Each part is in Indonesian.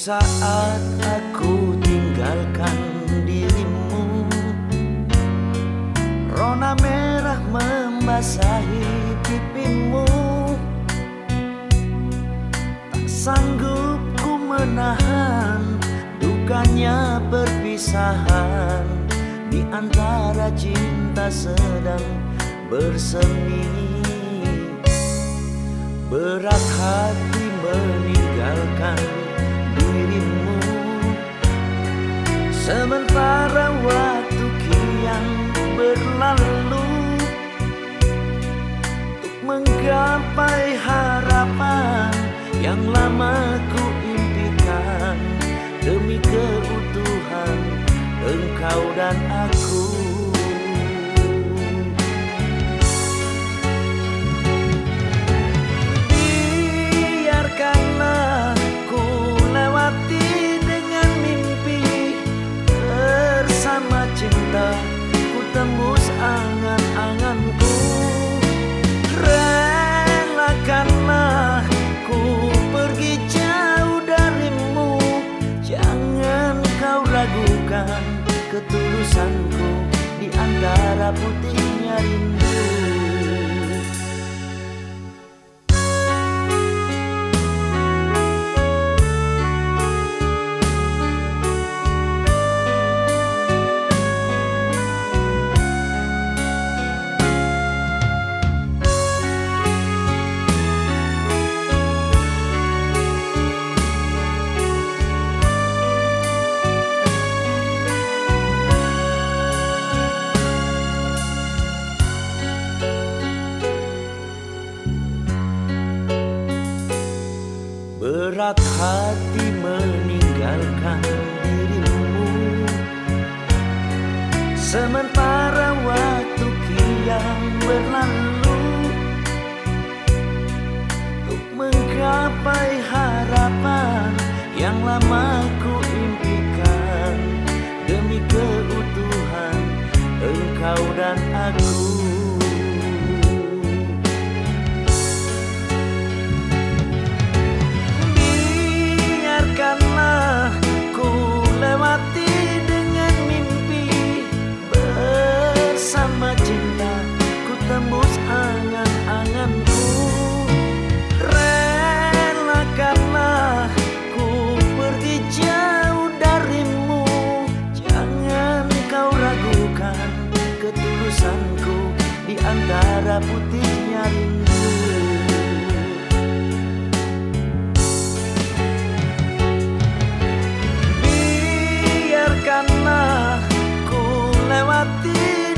Saat aku tinggalkan dirimu. Rona merah membasahi pipimu. Tak sanggup ku menahan Dukanya perpisahan. Di antara cinta sedang bersemi. Berat hati yang lama ku impikan Demi keutuhan engkau dan aku ketulusanku di antara putihnya rindu Berat hati meninggalkan dirimu. Sementara waktu kian berlalu Untuk menggapai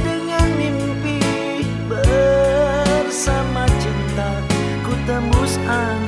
dengan mimpi Bersama cinta ku tembus angan-anganku